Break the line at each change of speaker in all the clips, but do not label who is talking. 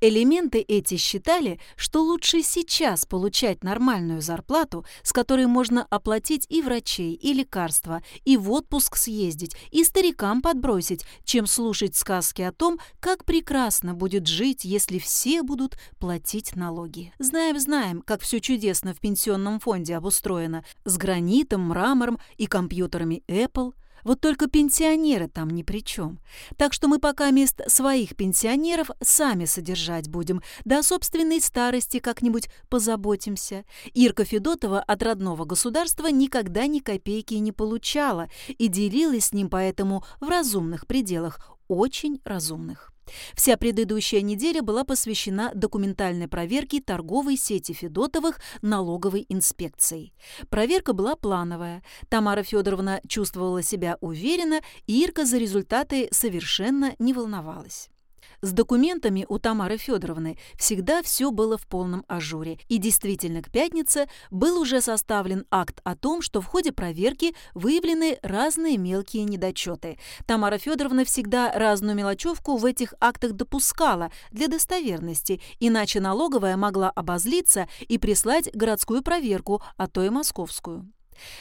Элементы эти считали, что лучше сейчас получать нормальную зарплату, с которой можно оплатить и врачей, и лекарства, и в отпуск съездить, и старикам подбросить, чем слушать сказки о том, как прекрасно будет жить, если все будут платить налоги. Знаем, знаем, как все чудесно в пенсионном фонде обустроено, с гранитом, мрамором и компьютерами Apple – вот только пенсионеры там ни при чем. Так что мы пока мест своих пенсионеров сами содержать будем, да о собственной старости как-нибудь позаботимся. Ирка Федотова от родного государства никогда ни копейки не получала и делилась с ним поэтому в разумных пределах, очень разумных. Вся предыдущая неделя была посвящена документальной проверке торговой сети Федотовых налоговой инспекцией. Проверка была плановая. Тамара Федоровна чувствовала себя уверенно, и Ирка за результаты совершенно не волновалась. С документами у Тамары Федоровны всегда все было в полном ажуре, и действительно к пятнице был уже составлен акт о том, что в ходе проверки выявлены разные мелкие недочеты. Тамара Федоровна всегда разную мелочевку в этих актах допускала для достоверности, иначе налоговая могла обозлиться и прислать городскую проверку, а то и московскую.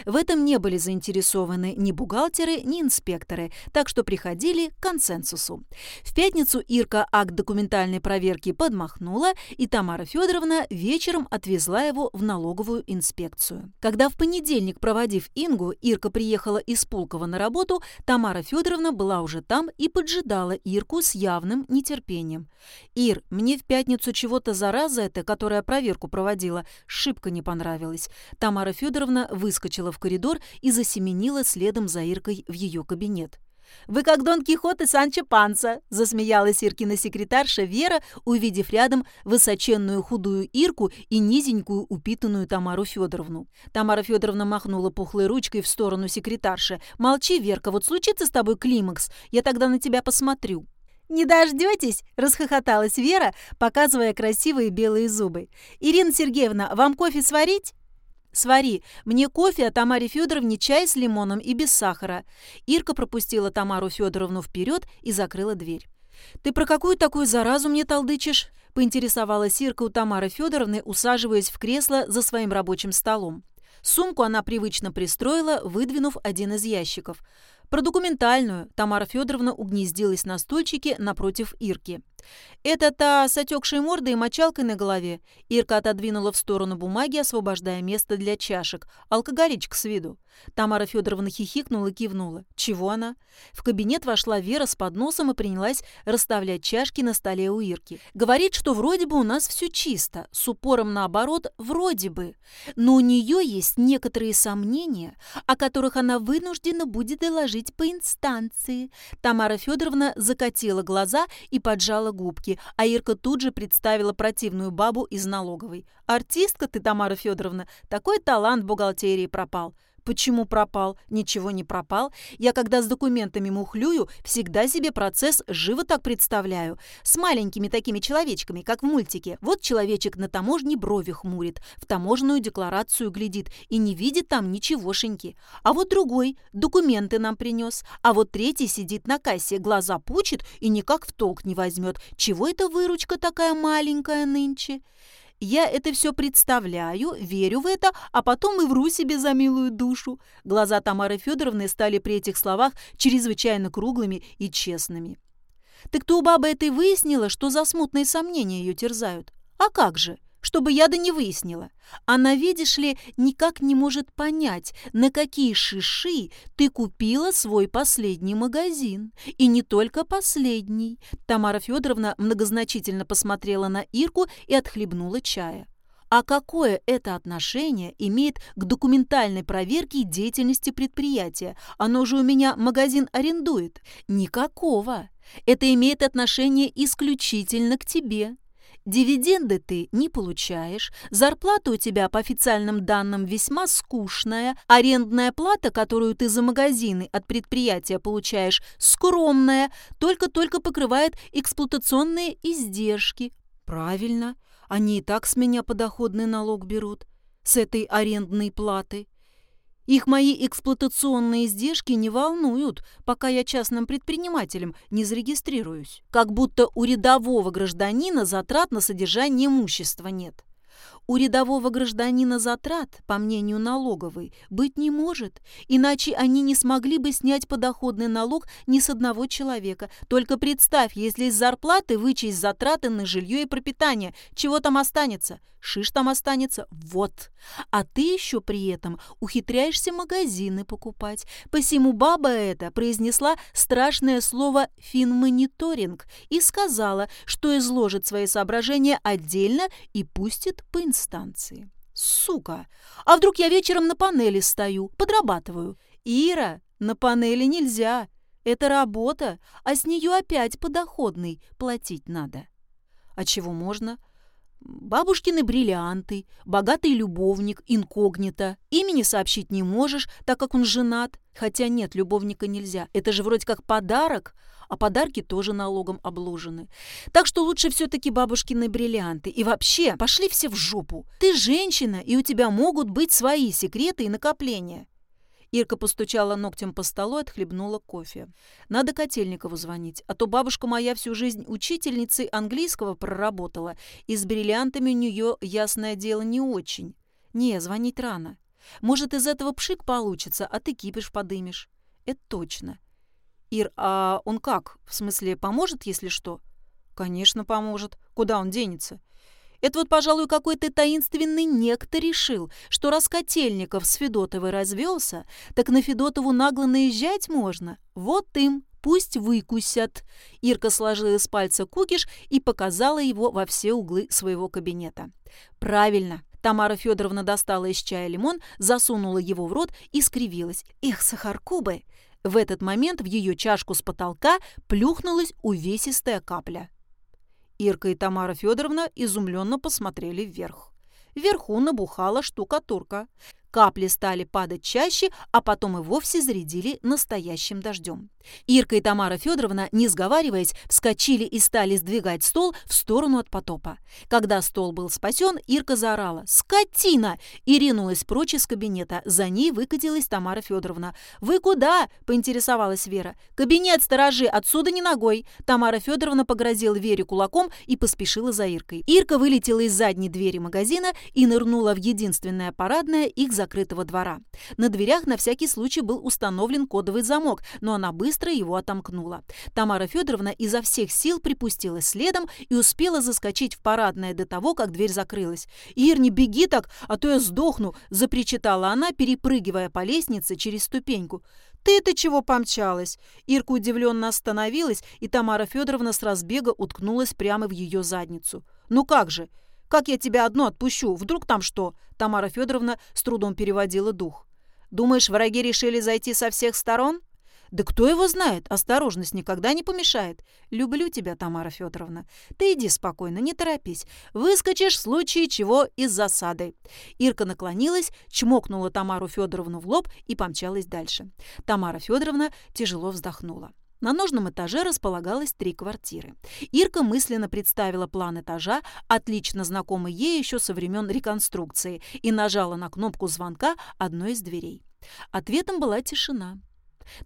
В этом не были заинтересованы ни бухгалтеры, ни инспекторы, так что приходили к консенсусу. В пятницу Ирка акт документальной проверки подмахнула, и Тамара Федоровна вечером отвезла его в налоговую инспекцию. Когда в понедельник, проводив Ингу, Ирка приехала из Пулково на работу, Тамара Федоровна была уже там и поджидала Ирку с явным нетерпением. «Ир, мне в пятницу чего-то зараза эта, которая проверку проводила, шибко не понравилась». Тамара Федоровна выскочила выскочила в коридор и засеменила следом за Иркой в ее кабинет. «Вы как Дон Кихот и Санчо Панса!» – засмеялась Иркина секретарша Вера, увидев рядом высоченную худую Ирку и низенькую упитанную Тамару Федоровну. Тамара Федоровна махнула пухлой ручкой в сторону секретарши. «Молчи, Верка, вот случится с тобой климакс, я тогда на тебя посмотрю». «Не дождетесь?» – расхохоталась Вера, показывая красивые белые зубы. «Ирина Сергеевна, вам кофе сварить?» «Свари, мне кофе, а Тамаре Федоровне чай с лимоном и без сахара». Ирка пропустила Тамару Федоровну вперед и закрыла дверь. «Ты про какую такую заразу мне толдычишь?» – поинтересовалась Ирка у Тамары Федоровны, усаживаясь в кресло за своим рабочим столом. Сумку она привычно пристроила, выдвинув один из ящиков. Про документальную Тамара Федоровна угнездилась на стульчике напротив Ирки. «Это та с отекшей мордой и мочалкой на голове». Ирка отодвинула в сторону бумаги, освобождая место для чашек. Алкоголичка с виду. Тамара Федоровна хихикнула и кивнула. «Чего она?» В кабинет вошла Вера с подносом и принялась расставлять чашки на столе у Ирки. «Говорит, что вроде бы у нас все чисто, с упором наоборот, вроде бы. Но у нее есть некоторые сомнения, о которых она вынуждена будет доложить по инстанции». Тамара Федоровна закатила глаза и поджала губки, а Ирка тут же представила противную бабу из налоговой. «Артистка ты, Тамара Федоровна, такой талант бухгалтерии пропал». Почему пропал? Ничего не пропал. Я, когда с документами мухлюю, всегда себе процесс живо так представляю. С маленькими такими человечками, как в мультике. Вот человечек на таможне брови хмурит, в таможенную декларацию глядит и не видит там ничегошеньки. А вот другой документы нам принес. А вот третий сидит на кассе, глаза пучит и никак в толк не возьмет. Чего эта выручка такая маленькая нынче? Я это все представляю, верю в это, а потом и вру себе за милую душу. Глаза Тамары Федоровны стали при этих словах чрезвычайно круглыми и честными. Так то у бабы этой выяснила, что за смутные сомнения ее терзают. А как же? Чтобы я да не выяснила. Она, видишь ли, никак не может понять, на какие шиши ты купила свой последний магазин. И не только последний. Тамара Федоровна многозначительно посмотрела на Ирку и отхлебнула чая. А какое это отношение имеет к документальной проверке деятельности предприятия? Оно же у меня магазин арендует. Никакого. Это имеет отношение исключительно к тебе. Дивиденды ты не получаешь, зарплата у тебя по официальным данным весьма скучная, арендная плата, которую ты за магазины от предприятия получаешь, скромная, только-только покрывает эксплуатационные издержки. Правильно, они и так с меня подоходный налог берут, с этой арендной платы. Их мои эксплуатационные издержки не волнуют, пока я частным предпринимателем не зарегистрируюсь. Как будто у рядового гражданина затрат на содержание имущества нет. У рядового гражданина затрат, по мнению налоговой, быть не может, иначе они не смогли бы снять подоходный налог ни с одного человека. Только представь, если из зарплаты вычесть затраты на жилье и пропитание, чего там останется? Шиш там останется? Вот. А ты еще при этом ухитряешься магазины покупать. Посему баба эта произнесла страшное слово «финмониторинг» и сказала, что изложит свои соображения отдельно и пустит по инстанции. Сука! А вдруг я вечером на панели стою, подрабатываю? Ира, на панели нельзя. Это работа, а с нее опять подоходный платить надо. А чего можно? Бабушкины бриллианты, богатый любовник, инкогнито. Имени сообщить не можешь, так как он женат. Хотя нет, любовника нельзя. Это же вроде как подарок, а подарки тоже налогом обложены. Так что лучше все-таки бабушкины бриллианты. И вообще, пошли все в жопу. Ты женщина, и у тебя могут быть свои секреты и накопления. Ирка постучала ногтем по столу и отхлебнула кофе. «Надо Котельникову звонить, а то бабушка моя всю жизнь учительницей английского проработала, и с бриллиантами у нее, ясное дело, не очень. Не, звонить рано. Может, из этого пшик получится, а ты кипиш подымешь. Это точно. Ир, а он как? В смысле, поможет, если что? Конечно, поможет. Куда он денется? Это вот, пожалуй, какой-то таинственный некто решил, что раз Котельников с Федотовой развелся, так на Федотову нагло наезжать можно. Вот им, пусть выкусят. Ирка сложила из пальца кукиш и показала его во все углы своего кабинета. Правильно. Тамара Федоровна достала из чая лимон, засунула его в рот и скривилась. Эх, сахаркубы! В этот момент в ее чашку с потолка плюхнулась увесистая капля. Ирка и Тамара Федоровна изумленно посмотрели вверх. Вверху набухала штукатурка. Капли стали падать чаще, а потом и вовсе зарядили настоящим дождем. Ирка и Тамара Федоровна, не сговариваясь, вскочили и стали сдвигать стол в сторону от потопа. Когда стол был спасен, Ирка заорала «Скотина!» и ринулась прочь из кабинета. За ней выкатилась Тамара Федоровна. «Вы куда?» – поинтересовалась Вера. «Кабинет сторожи, отсюда не ногой!» Тамара Федоровна погрозила Вере кулаком и поспешила за Иркой. Ирка вылетела из задней двери магазина и нырнула в единственное парадное их закрытого двора. На дверях на всякий случай был установлен кодовый замок, но она быстро его отомкнула. Тамара Федоровна изо всех сил припустила следом и успела заскочить в парадное до того, как дверь закрылась. «Ир, не беги так, а то я сдохну!» – запричитала она, перепрыгивая по лестнице через ступеньку. «Ты-то чего помчалась?» Ирка удивленно остановилась, и Тамара Федоровна с разбега уткнулась прямо в ее задницу. «Ну как же? Как я тебя одну отпущу? Вдруг там что?» Тамара Федоровна с трудом переводила дух. «Думаешь, враги решили зайти со всех сторон?» «Да кто его знает? Осторожность никогда не помешает. Люблю тебя, Тамара Федоровна. Ты иди спокойно, не торопись. Выскочишь в случае чего из засады». Ирка наклонилась, чмокнула Тамару Федоровну в лоб и помчалась дальше. Тамара Федоровна тяжело вздохнула. На нужном этаже располагалось три квартиры. Ирка мысленно представила план этажа, отлично знакомый ей еще со времен реконструкции, и нажала на кнопку звонка одной из дверей. Ответом была тишина.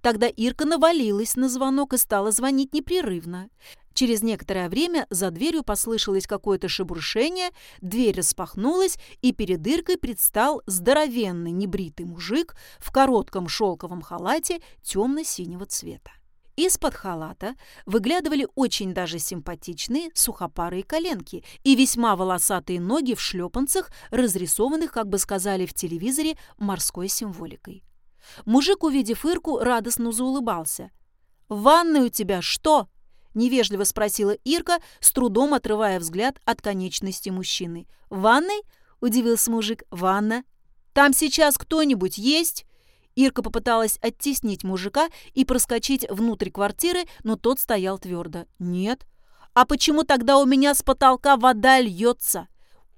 Тогда Ирка навалилась на звонок и стала звонить непрерывно. Через некоторое время за дверью послышалось какое-то шебуршение, дверь распахнулась, и перед Иркой предстал здоровенный небритый мужик в коротком шелковом халате темно-синего цвета. Из-под халата выглядывали очень даже симпатичные сухопарые коленки и весьма волосатые ноги в шлепанцах, разрисованных, как бы сказали в телевизоре, морской символикой. Мужик, увидев Ирку, радостно заулыбался. «В ванной у тебя что?» – невежливо спросила Ирка, с трудом отрывая взгляд от конечности мужчины. «В ванной?» – удивился мужик. «Ванна. Там сейчас кто-нибудь есть?» Ирка попыталась оттеснить мужика и проскочить внутрь квартиры, но тот стоял твердо. «Нет». «А почему тогда у меня с потолка вода льется?»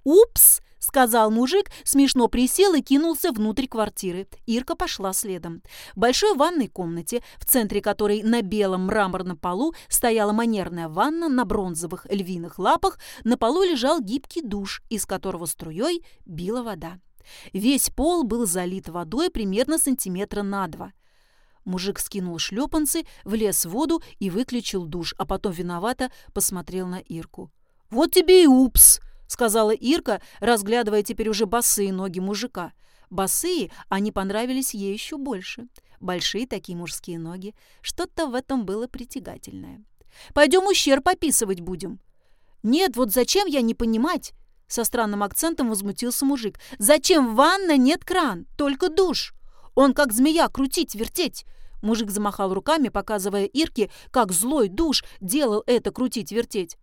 «Упс!» – сказал мужик, смешно присел и кинулся внутрь квартиры. Ирка пошла следом. В большой ванной комнате, в центре которой на белом мраморном полу стояла манерная ванна на бронзовых львиных лапах, на полу лежал гибкий душ, из которого струей била вода. Весь пол был залит водой примерно сантиметра на два. Мужик скинул шлепанцы, влез в воду и выключил душ, а потом виновато посмотрел на Ирку. «Вот тебе и упс!» — сказала Ирка, разглядывая теперь уже босые ноги мужика. Босые они понравились ей еще больше. Большие такие мужские ноги. Что-то в этом было притягательное. «Пойдем ущерб описывать будем». «Нет, вот зачем я не понимать?» Со странным акцентом возмутился мужик. «Зачем ванна нет кран? Только душ. Он как змея крутить, вертеть. Мужик замахал руками, показывая Ирке, как злой душ делал это крутить-вертеть.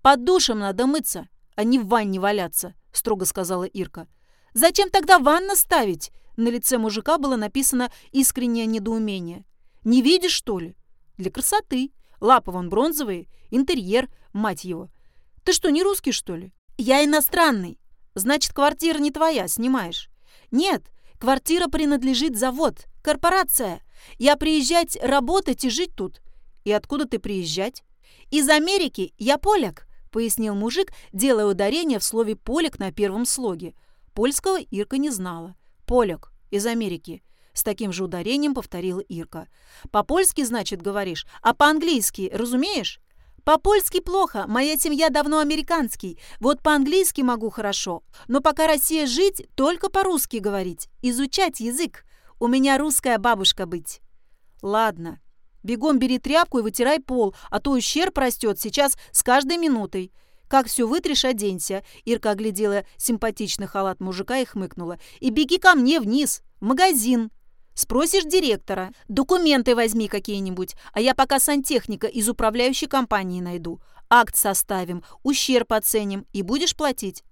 «Под душем надо мыться, а не в ванне валяться», — строго сказала Ирка. «Зачем тогда ванна ставить?» На лице мужика было написано искреннее недоумение. «Не видишь, что ли?» «Для красоты. Лапы вон бронзовые, интерьер, мать его. Ты что, не русский, что ли?» «Я иностранный. Значит, квартира не твоя, снимаешь?» «Нет, квартира принадлежит завод, корпорация. Я приезжать работать и жить тут. И откуда ты приезжать? Из Америки. Я поляк, пояснил мужик, делая ударение в слове «поляк» на первом слоге. Польского Ирка не знала. Поляк. Из Америки. С таким же ударением повторила Ирка. По-польски, значит, говоришь, а по-английски, разумеешь? По-польски плохо, моя семья давно американский. Вот по-английски могу хорошо. Но пока Россия жить, только по-русски говорить, изучать язык. У меня русская бабушка быть». «Ладно. Бегом бери тряпку и вытирай пол, а то ущерб растет сейчас с каждой минутой. Как все вытрешь, оденься». Ирка оглядела симпатичный халат мужика и хмыкнула. «И беги ко мне вниз, в магазин». Спросишь директора. Документы возьми какие-нибудь, а я пока сантехника из управляющей компании найду. Акт составим, ущерб оценим и будешь платить.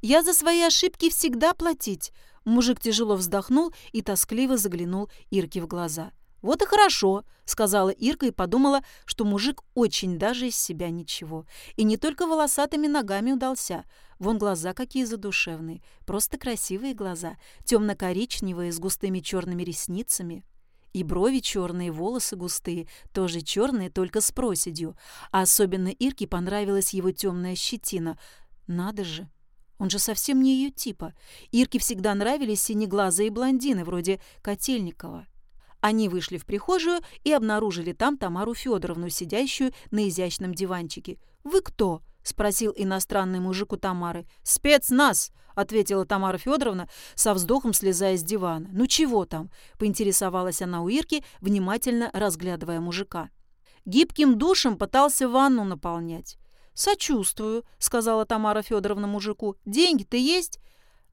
Я за свои ошибки всегда платить. Мужик тяжело вздохнул и тоскливо заглянул Ирке в глаза. «Вот и хорошо», — сказала Ирка и подумала, что мужик очень даже из себя ничего. И не только волосатыми ногами удался. Вон глаза какие задушевные, просто красивые глаза, темно-коричневые, с густыми черными ресницами. И брови черные, волосы густые, тоже черные, только с проседью. А особенно Ирке понравилась его темная щетина. Надо же, он же совсем не ее типа. Ирке всегда нравились синеглазые блондины, вроде Котельникова. Они вышли в прихожую и обнаружили там Тамару Федоровну, сидящую на изящном диванчике. «Вы кто?» — спросил иностранный мужик у Тамары. «Спецназ!» — ответила Тамара Федоровна, со вздохом слезая с дивана. «Ну чего там?» — поинтересовалась она у Ирки, внимательно разглядывая мужика. Гибким душем пытался ванну наполнять. «Сочувствую», — сказала Тамара Федоровна мужику. «Деньги-то есть?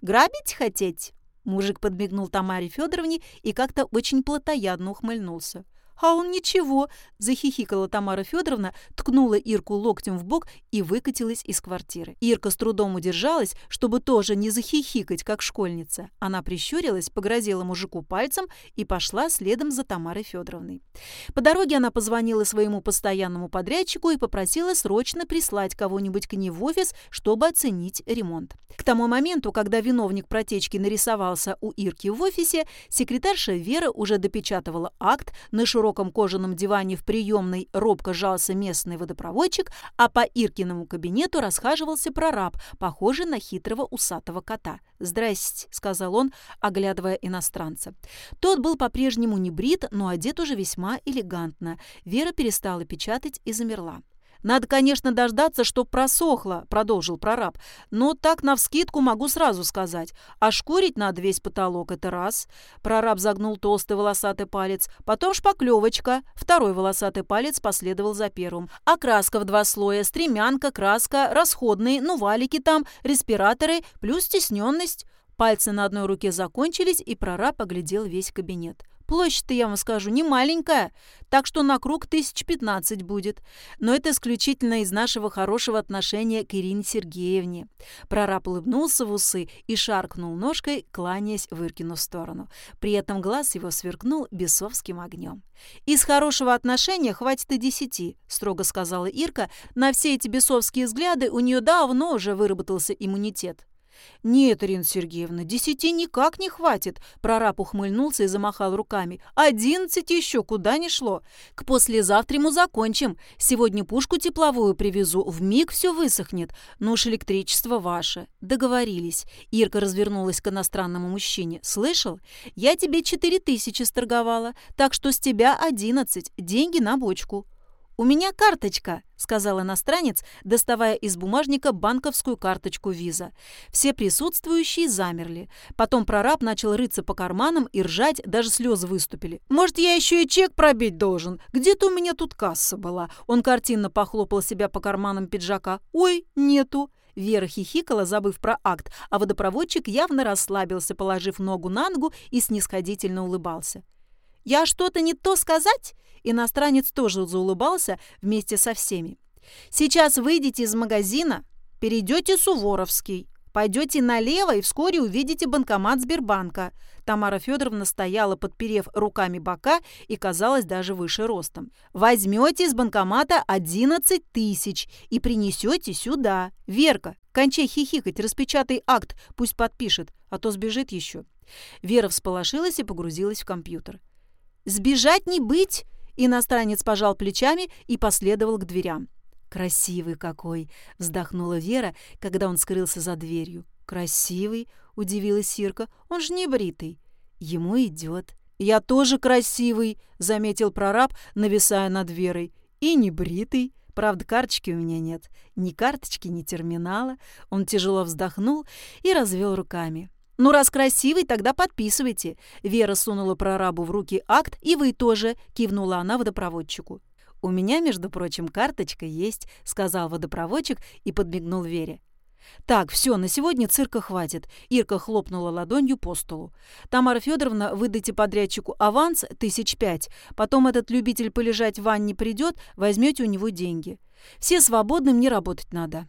Грабить хотеть?» Мужик подмигнул Тамаре Федоровне и как-то очень плотоядно ухмыльнулся. «А он ничего!» – захихикала Тамара Федоровна, ткнула Ирку локтем в бок и выкатилась из квартиры. Ирка с трудом удержалась, чтобы тоже не захихикать, как школьница. Она прищурилась, погрозила мужику пальцем и пошла следом за Тамарой Федоровной. По дороге она позвонила своему постоянному подрядчику и попросила срочно прислать кого-нибудь к ней в офис, чтобы оценить ремонт. К тому моменту, когда виновник протечки нарисовался у Ирки в офисе, секретарша Вера уже допечатывала акт на широком широком кожаном диване в приемной робко жался местный водопроводчик, а по Иркиному кабинету расхаживался прораб, похожий на хитрого усатого кота. «Здрасте», — сказал он, оглядывая иностранца. Тот был по-прежнему не брит, но одет уже весьма элегантно. Вера перестала печатать и замерла. «Надо, конечно, дождаться, чтоб просохло», — продолжил прораб. «Но так навскидку могу сразу сказать. А шкурить надо весь потолок, это раз». Прораб загнул толстый волосатый палец. Потом шпаклевочка. Второй волосатый палец последовал за первым. Окраска в два слоя, стремянка, краска, расходные, ну валики там, респираторы, плюс стесненность. Пальцы на одной руке закончились, и прораб оглядел весь кабинет. Площадь-то, я вам скажу, не маленькая, так что на круг тысяч пятнадцать будет. Но это исключительно из нашего хорошего отношения к Ирине Сергеевне. Прораб улыбнулся в усы и шаркнул ножкой, кланяясь в Иркину сторону. При этом глаз его сверкнул бесовским огнем. «Из хорошего отношения хватит и десяти», — строго сказала Ирка. «На все эти бесовские взгляды у нее давно уже выработался иммунитет». «Нет, Ирина Сергеевна, десяти никак не хватит», – прораб ухмыльнулся и замахал руками. «Одиннадцать еще куда ни шло. К послезавтраму закончим. Сегодня пушку тепловую привезу, в миг все высохнет. Ну уж электричество ваше». Договорились. Ирка развернулась к иностранному мужчине. «Слышал? Я тебе четыре тысячи сторговала, так что с тебя одиннадцать. Деньги на бочку». «У меня карточка», — сказал иностранец, доставая из бумажника банковскую карточку виза. Все присутствующие замерли. Потом прораб начал рыться по карманам и ржать, даже слезы выступили. «Может, я еще и чек пробить должен? Где-то у меня тут касса была». Он картинно похлопал себя по карманам пиджака. «Ой, нету». Вера хихикала, забыв про акт, а водопроводчик явно расслабился, положив ногу на ногу и снисходительно улыбался. «Я что-то не то сказать?» Иностранец тоже заулыбался вместе со всеми. «Сейчас выйдете из магазина, перейдете Суворовский, пойдете налево и вскоре увидите банкомат Сбербанка». Тамара Федоровна стояла, подперев руками бока и казалась даже выше ростом. «Возьмете из банкомата 11 тысяч и принесете сюда. Верка, кончай хихикать, распечатай акт, пусть подпишет, а то сбежит еще». Вера всполошилась и погрузилась в компьютер. «Сбежать не быть!» Иностранец пожал плечами и последовал к дверям. «Красивый какой!» — вздохнула Вера, когда он скрылся за дверью. «Красивый?» — удивилась Сирка. «Он же не бритый». «Ему идет». «Я тоже красивый», — заметил прораб, нависая над Верой. «И не бритый. Правда, карточки у меня нет. Ни карточки, ни терминала». Он тяжело вздохнул и развел руками. «Ну, раз красивый, тогда подписывайте». Вера сунула прорабу в руки акт, и вы тоже, кивнула она водопроводчику. «У меня, между прочим, карточка есть», — сказал водопроводчик и подмигнул Вере. «Так, все, на сегодня цирка хватит», — Ирка хлопнула ладонью по столу. «Тамара Федоровна, выдайте подрядчику аванс тысяч пять. Потом этот любитель полежать в ванне придет, возьмете у него деньги. Все свободны, мне работать надо».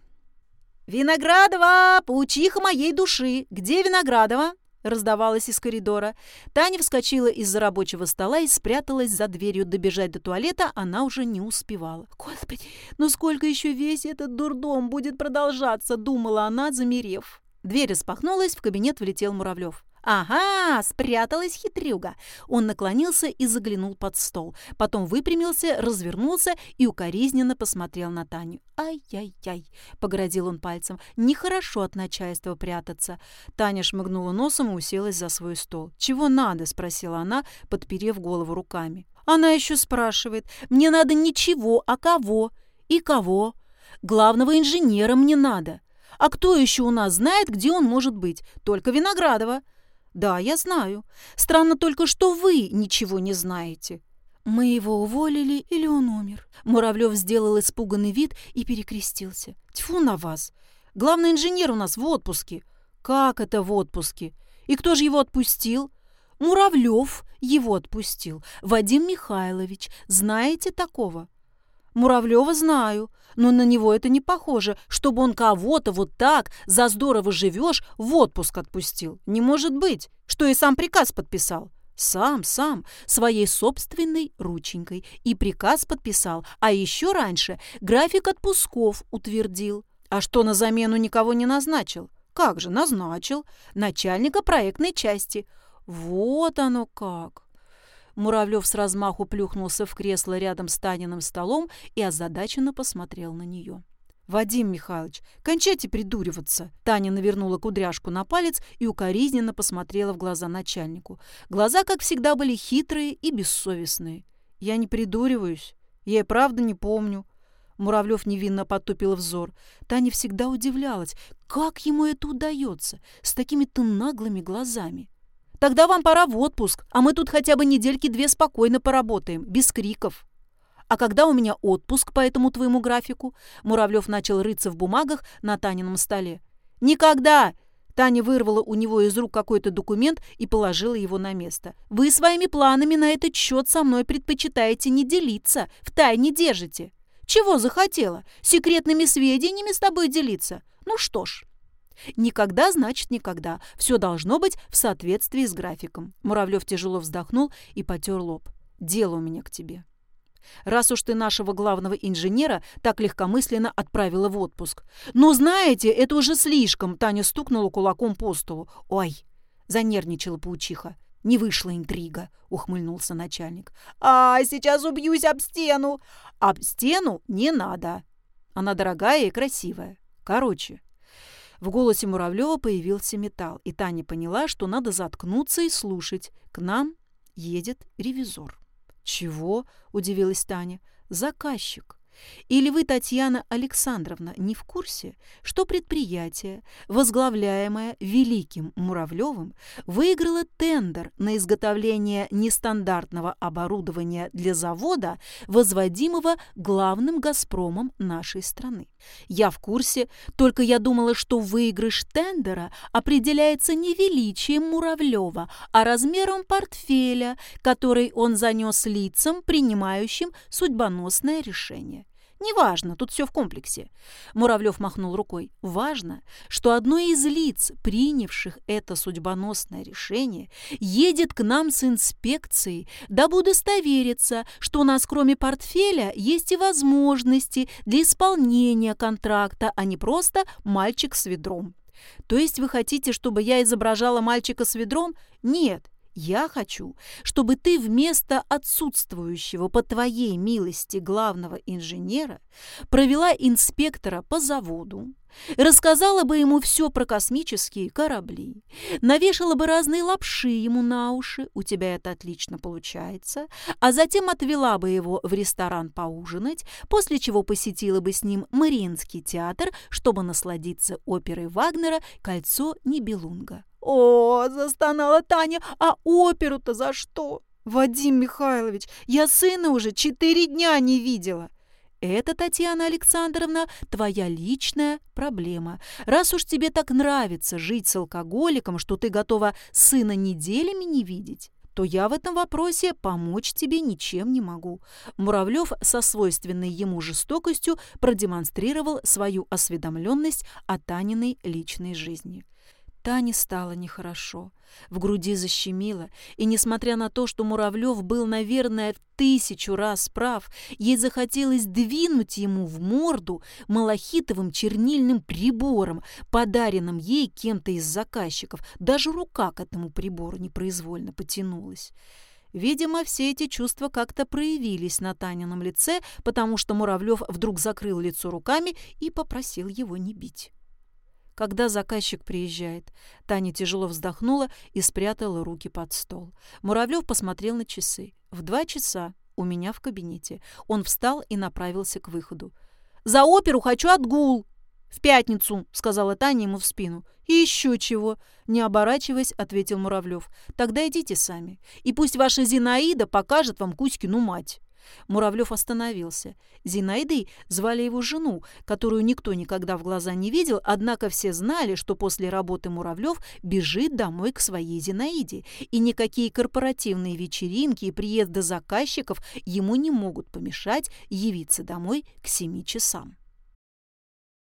«Виноградова, паучиха моей души! Где Виноградова?» раздавалось из коридора. Таня вскочила из-за рабочего стола и спряталась за дверью. Добежать до туалета она уже не успевала. «Господи, ну сколько еще весь этот дурдом будет продолжаться?» — думала она, замерев. Дверь распахнулась, в кабинет влетел Муравлев. «Ага, спряталась хитрюга!» Он наклонился и заглянул под стол. Потом выпрямился, развернулся и укоризненно посмотрел на Таню. «Ай-яй-яй!» — погрозил он пальцем. «Нехорошо от начальства прятаться». Таня шмыгнула носом и уселась за свой стол. «Чего надо?» — спросила она, подперев голову руками. Она еще спрашивает. «Мне надо ничего, а кого? И кого? Главного инженера мне надо. А кто еще у нас знает, где он может быть? Только Виноградова». «Да, я знаю. Странно только, что вы ничего не знаете». «Мы его уволили или он умер?» Муравлев сделал испуганный вид и перекрестился. «Тьфу на вас! Главный инженер у нас в отпуске». «Как это в отпуске? И кто же его отпустил?» «Муравлев его отпустил. Вадим Михайлович. Знаете такого?» Муравлева знаю, но на него это не похоже, чтобы он кого-то вот так, за здорово живешь, в отпуск отпустил. Не может быть, что и сам приказ подписал. Сам, сам, своей собственной рученькой. И приказ подписал, а еще раньше график отпусков утвердил. А что на замену никого не назначил? Как же, назначил. Начальника проектной части. Вот оно как. Муравлев с размаху плюхнулся в кресло рядом с Таниным столом и озадаченно посмотрел на нее. «Вадим Михайлович, кончайте придуриваться!» Таня навернула кудряшку на палец и укоризненно посмотрела в глаза начальнику. Глаза, как всегда, были хитрые и бессовестные. «Я не придуриваюсь. Я и правда не помню». Муравлев невинно потупил взор. Таня всегда удивлялась, как ему это удается с такими-то наглыми глазами. Тогда вам пора в отпуск, а мы тут хотя бы недельки две спокойно поработаем, без криков. А когда у меня отпуск по этому твоему графику? Муравлев начал рыться в бумагах на Танином столе. Никогда! Таня вырвала у него из рук какой-то документ и положила его на место. «Вы своими планами на этот счет со мной предпочитаете не делиться, в тайне держите. Чего захотела? Секретными сведениями с тобой делиться? Ну что ж, Никогда значит никогда. Все должно быть в соответствии с графиком. Муравлев тяжело вздохнул и потер лоб. Дело у меня к тебе. раз уж ты нашего главного инженера так легкомысленно отправила в отпуск. Но знаете, это уже слишком, Таня стукнула кулаком по столу. Ой, занервничала паучиха. Не вышла интрига, ухмыльнулся начальник. А, сейчас убьюсь об стену. Об стену не надо. Она дорогая и красивая. Короче, в голосе Муравлева появился металл, и Таня поняла, что надо заткнуться и слушать. К нам едет ревизор. «Чего?» – удивилась Таня. «Заказчик». Или вы, Татьяна Александровна, не в курсе, что предприятие, возглавляемое Великим Муравлевым, выиграло тендер на изготовление нестандартного оборудования для завода, возводимого главным «Газпромом» нашей страны? Я в курсе, только я думала, что выигрыш тендера определяется не величием Муравлева, а размером портфеля, который он занес лицам, принимающим судьбоносное решение. Неважно, тут все в комплексе. Муравлев махнул рукой. Важно, что одно из лиц, принявших это судьбоносное решение, едет к нам с инспекцией, дабы удостовериться, что у нас кроме портфеля есть и возможности для исполнения контракта, а не просто мальчик с ведром. То есть вы хотите, чтобы я изображала мальчика с ведром? Нет, я хочу, чтобы ты вместо отсутствующего по твоей милости главного инженера провела инспектора по заводу, рассказала бы ему все про космические корабли, навешала бы разные лапши ему на уши, у тебя это отлично получается, а затем отвела бы его в ресторан поужинать, после чего посетила бы с ним Мариинский театр, чтобы насладиться оперой Вагнера «Кольцо Нибелунга». «О!» – застонала Таня. «А оперу-то за что?» «Вадим Михайлович, я сына уже четыре дня не видела!» «Это, Татьяна Александровна, твоя личная проблема. Раз уж тебе так нравится жить с алкоголиком, что ты готова сына неделями не видеть, то я в этом вопросе помочь тебе ничем не могу». Муравлев со свойственной ему жестокостью продемонстрировал свою осведомленность о Таниной личной жизни. Тане стало нехорошо. В груди защемило, и, несмотря на то, что Муравлев был, наверное, в тысячу раз прав, ей захотелось двинуть ему в морду малахитовым чернильным прибором, подаренным ей кем-то из заказчиков. Даже рука к этому прибору непроизвольно потянулась. Видимо, все эти чувства как-то проявились на Танином лице, потому что Муравлев вдруг закрыл лицо руками и попросил его не бить когда заказчик приезжает. Таня тяжело вздохнула и спрятала руки под стол. Муравлев посмотрел на часы. В два часа у меня в кабинете. Он встал и направился к выходу. «За оперу хочу отгул!» «В пятницу», — сказала Таня ему в спину. «И еще чего?» — не оборачиваясь, ответил Муравлев. «Тогда идите сами. И пусть ваша Зинаида покажет вам Кузькину мать». Муравлев остановился. Зинаидой звали его жену, которую никто никогда в глаза не видел, однако все знали, что после работы Муравлев бежит домой к своей Зинаиде, и никакие корпоративные вечеринки и приезды заказчиков ему не могут помешать явиться домой к семи часам.